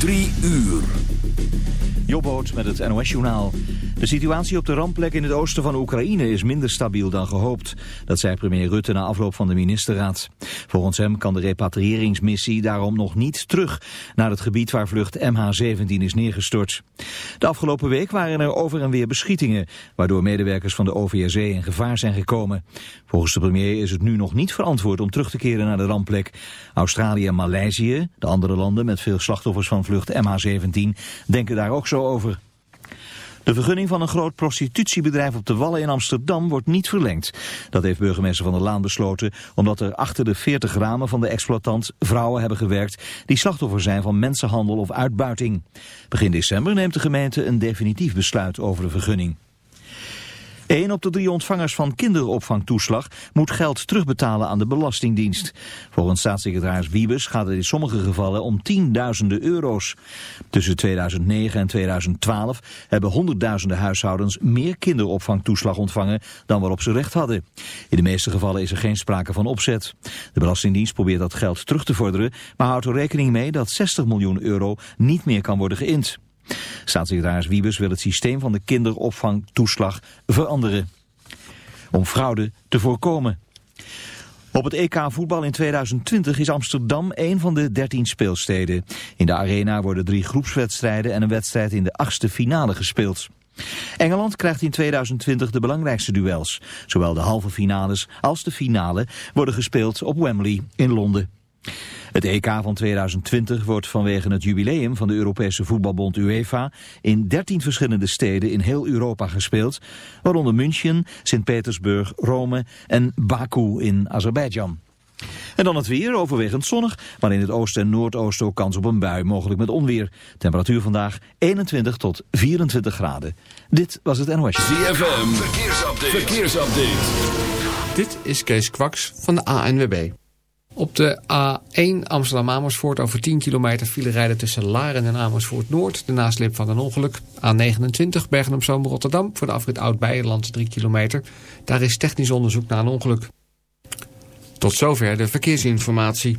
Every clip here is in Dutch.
Drie uur. Jobboot met het NOS-journaal. De situatie op de rampplek in het oosten van Oekraïne is minder stabiel dan gehoopt. Dat zei premier Rutte na afloop van de ministerraad. Volgens hem kan de repatriëringsmissie daarom nog niet terug... naar het gebied waar vlucht MH17 is neergestort. De afgelopen week waren er over en weer beschietingen... waardoor medewerkers van de OVSE in gevaar zijn gekomen. Volgens de premier is het nu nog niet verantwoord om terug te keren naar de rampplek. Australië en Maleisië, de andere landen met veel slachtoffers van vlucht MH17... denken daar ook zo over. De vergunning van een groot prostitutiebedrijf op de Wallen in Amsterdam wordt niet verlengd. Dat heeft burgemeester Van der Laan besloten omdat er achter de 40 ramen van de exploitant vrouwen hebben gewerkt die slachtoffer zijn van mensenhandel of uitbuiting. Begin december neemt de gemeente een definitief besluit over de vergunning. Een op de drie ontvangers van kinderopvangtoeslag moet geld terugbetalen aan de Belastingdienst. Volgens staatssecretaris Wiebes gaat het in sommige gevallen om tienduizenden euro's. Tussen 2009 en 2012 hebben honderdduizenden huishoudens meer kinderopvangtoeslag ontvangen dan waarop ze recht hadden. In de meeste gevallen is er geen sprake van opzet. De Belastingdienst probeert dat geld terug te vorderen, maar houdt er rekening mee dat 60 miljoen euro niet meer kan worden geïnd. Staatssecretaris Wiebes wil het systeem van de kinderopvangtoeslag veranderen. Om fraude te voorkomen. Op het EK voetbal in 2020 is Amsterdam een van de 13 speelsteden. In de arena worden drie groepswedstrijden en een wedstrijd in de achtste finale gespeeld. Engeland krijgt in 2020 de belangrijkste duels. Zowel de halve finales als de finale worden gespeeld op Wembley in Londen. Het EK van 2020 wordt vanwege het jubileum van de Europese voetbalbond UEFA in 13 verschillende steden in heel Europa gespeeld, waaronder München, Sint-Petersburg, Rome en Baku in Azerbeidzjan. En dan het weer, overwegend zonnig, maar in het oosten en noordoosten ook kans op een bui, mogelijk met onweer. Temperatuur vandaag 21 tot 24 graden. Dit was het NOS. ZFM, verkeersupdate. verkeersupdate. Dit is Kees Kwaks van de ANWB. Op de A1 Amsterdam-Amersfoort over 10 kilometer file rijden tussen Laren en Amersfoort-Noord. De nasleep van een ongeluk. A29 Bergen-op-Zoom-Rotterdam voor de afrit Oud-Beijerland 3 kilometer. Daar is technisch onderzoek naar een ongeluk. Tot zover de verkeersinformatie.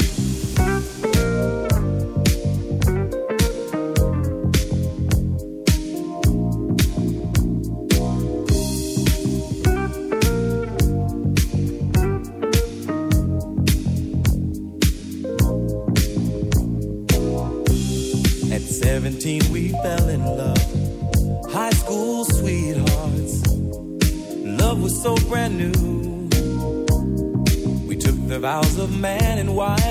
vows of man and wife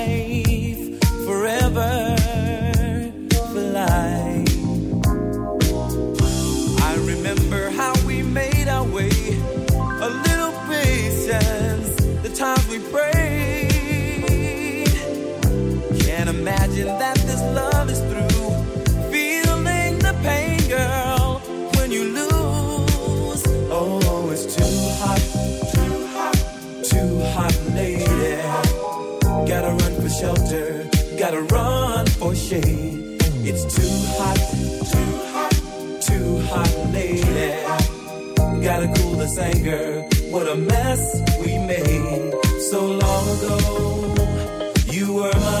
bigger. What a mess we made so long ago. You were my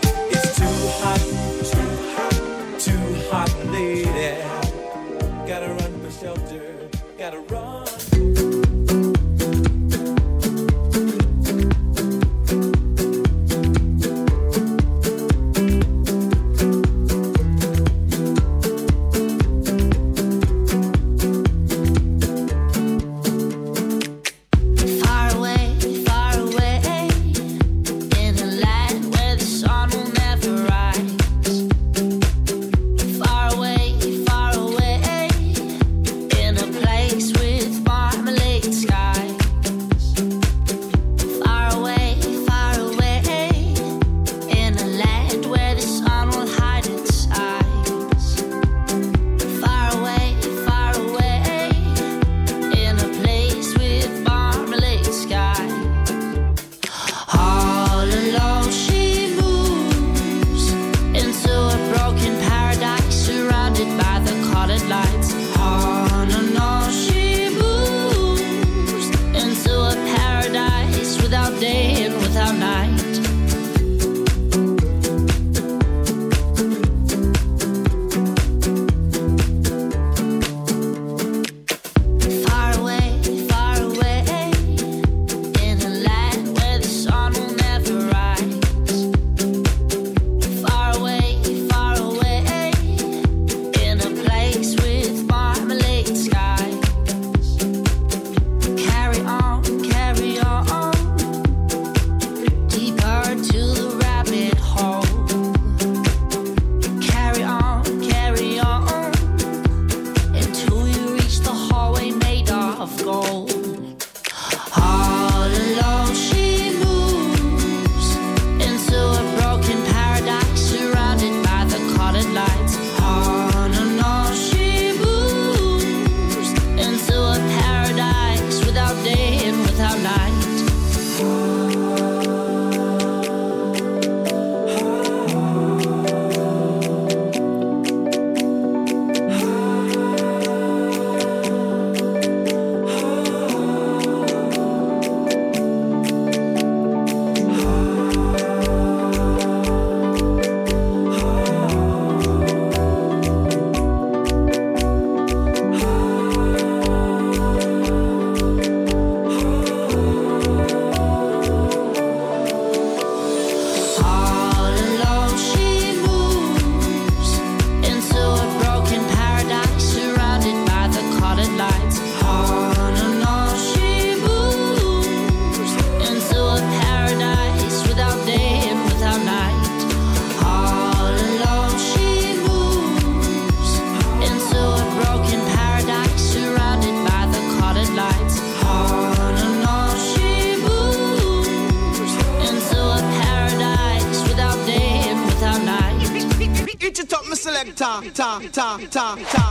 ta ta ta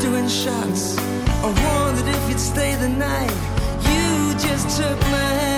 doing shots. I wondered if you'd stay the night, you just took my hand.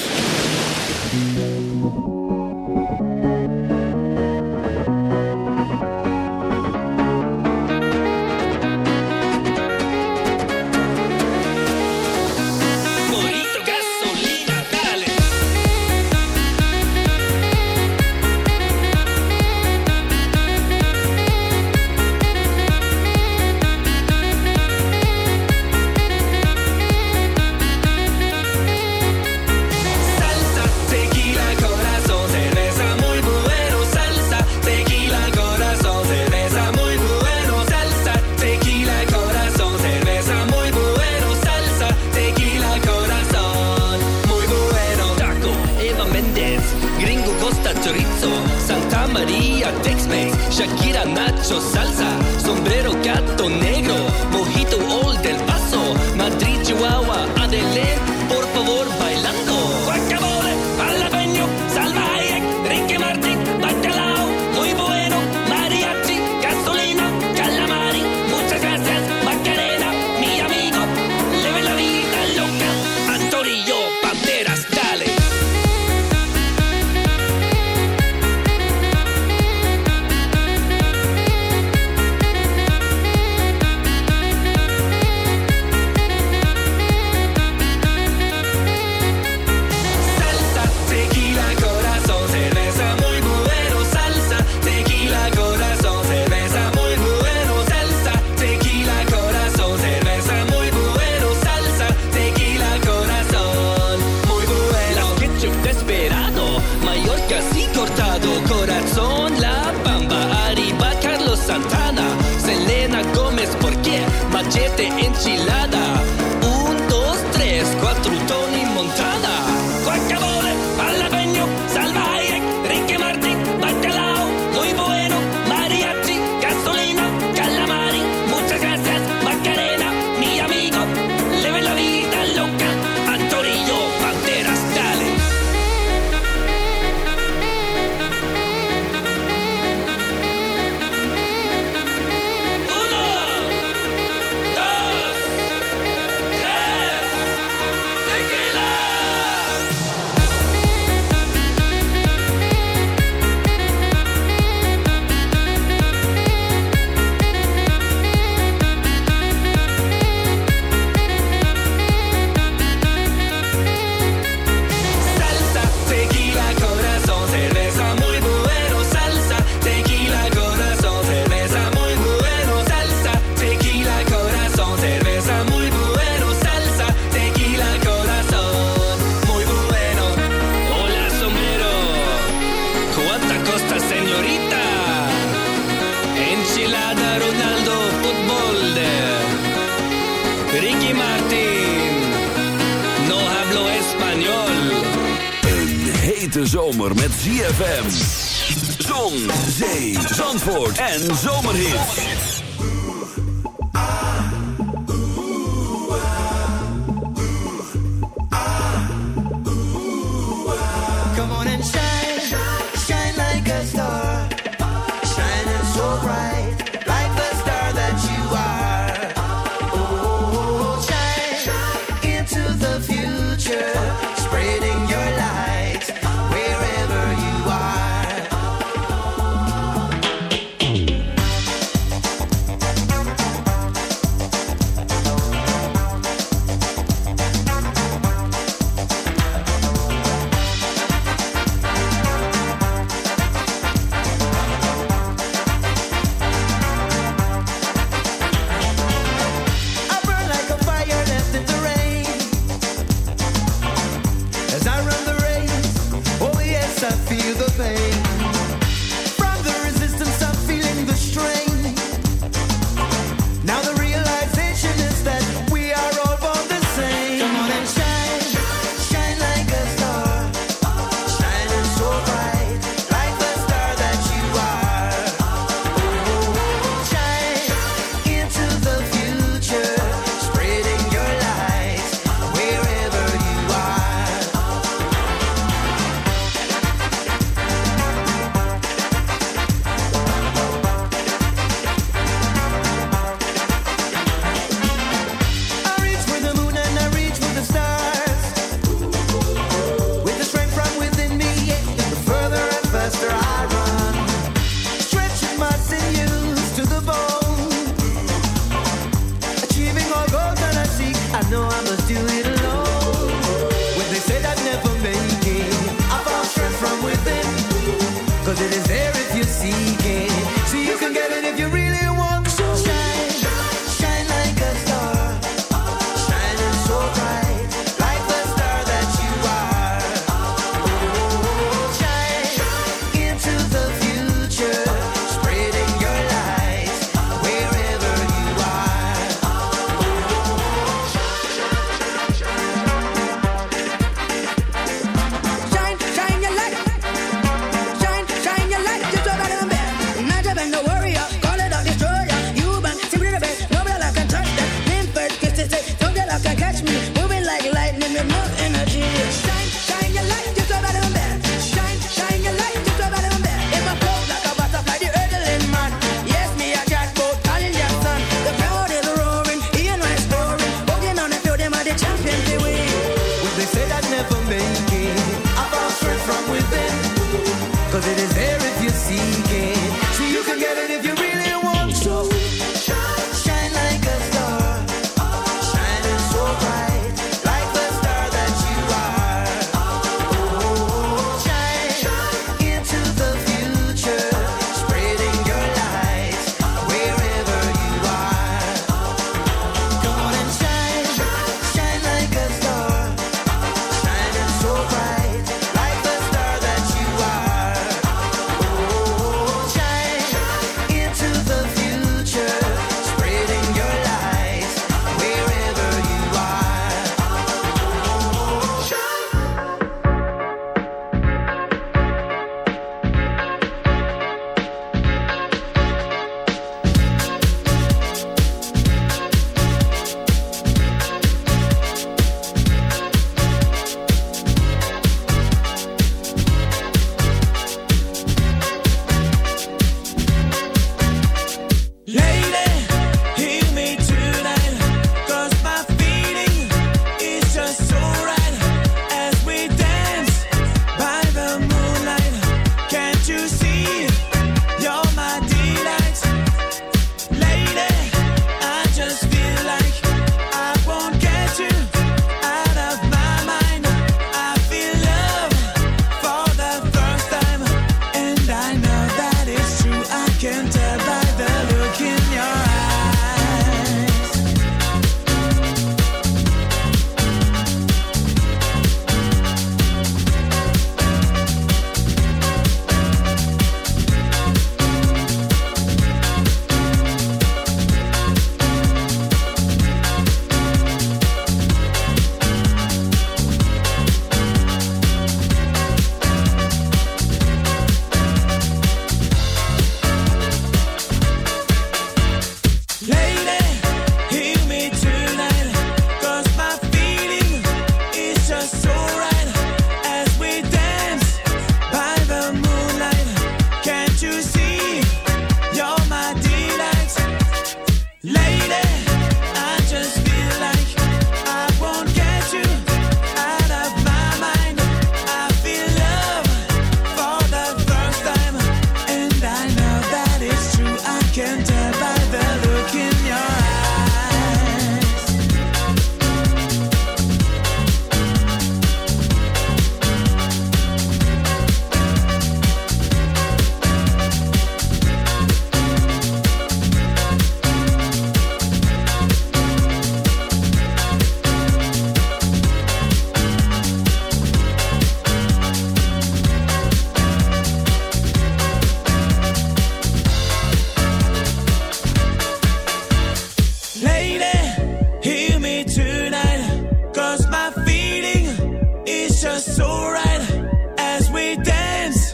just so right as we dance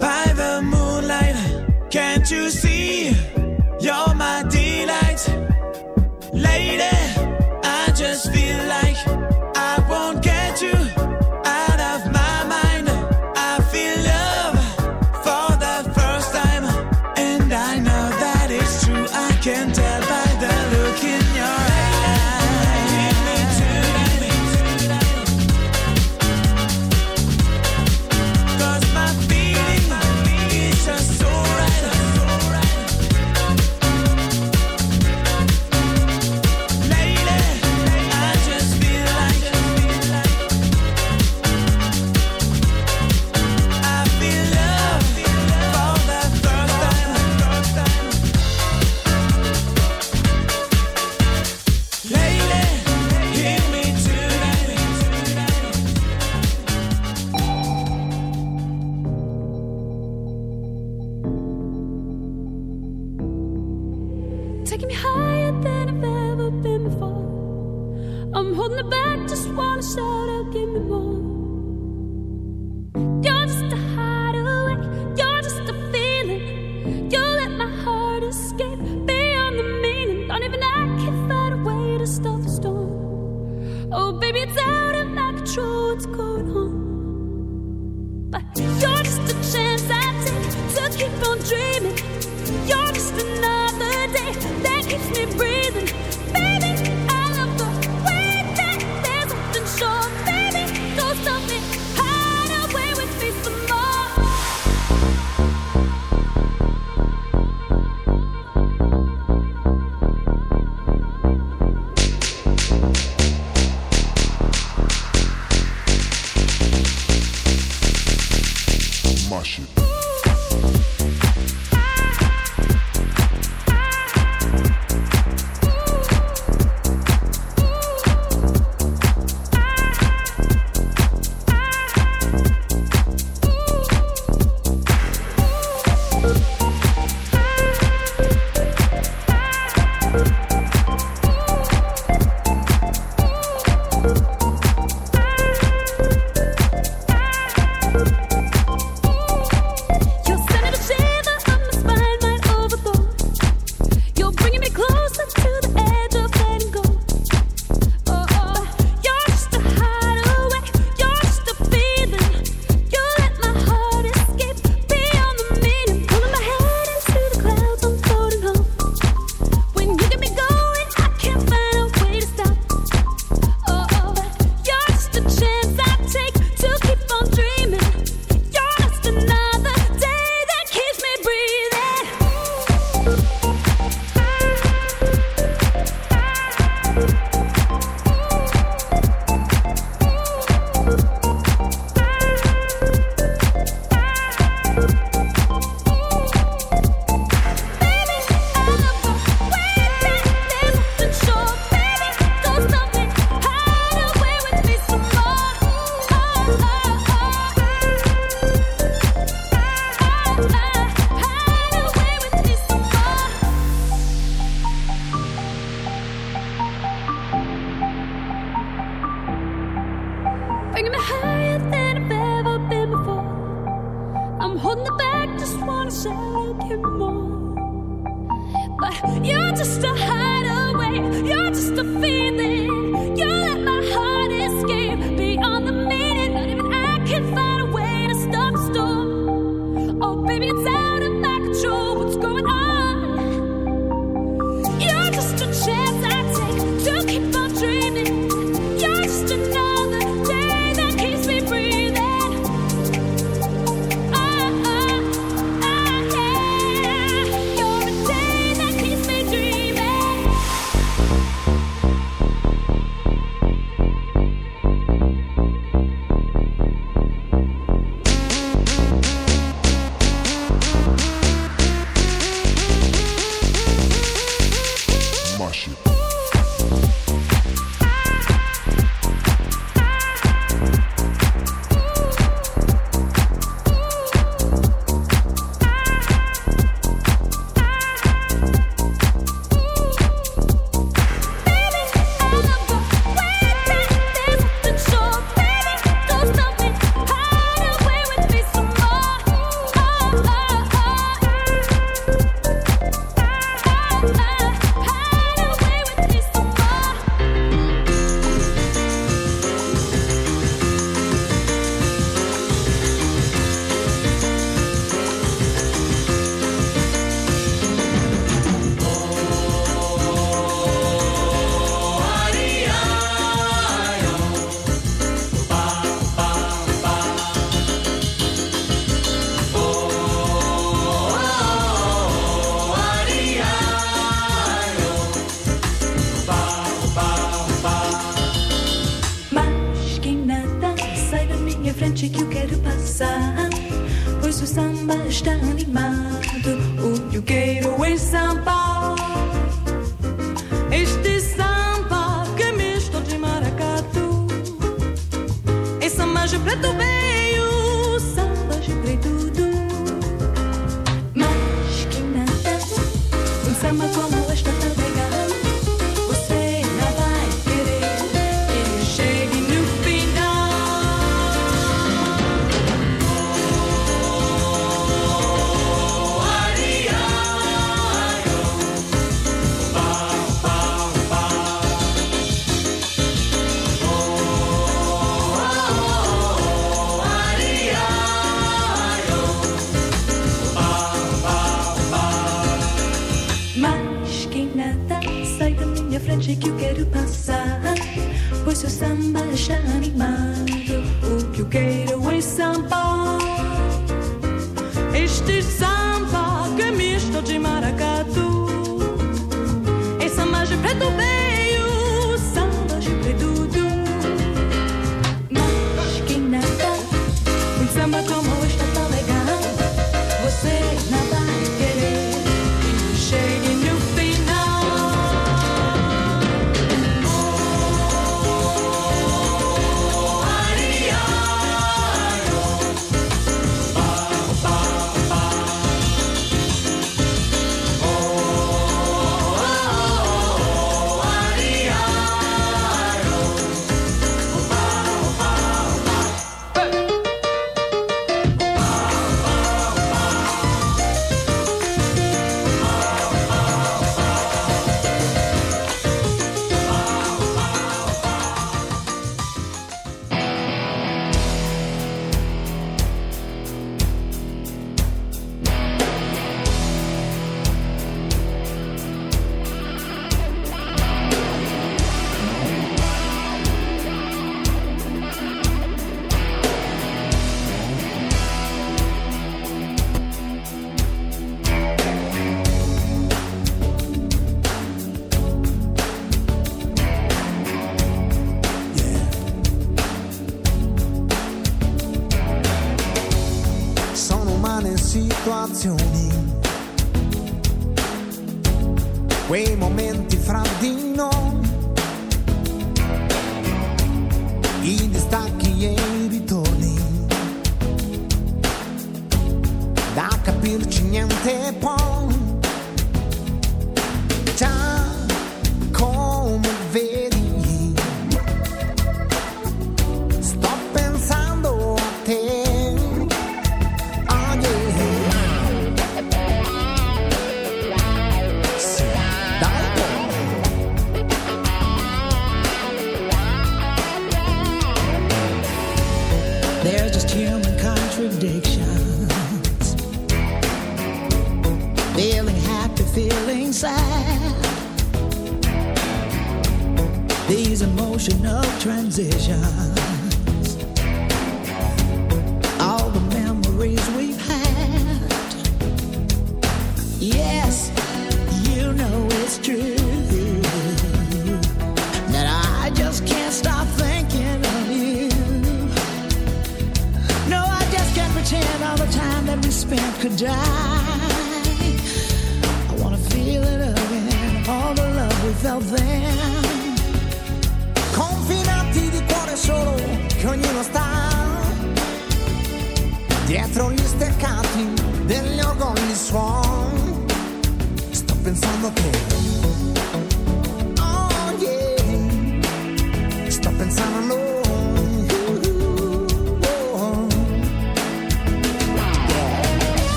by the moonlight. Can't you see? On the back, just wanna shout out, give more. But you're just a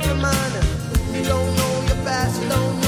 every minor. You don't know your past, you don't know.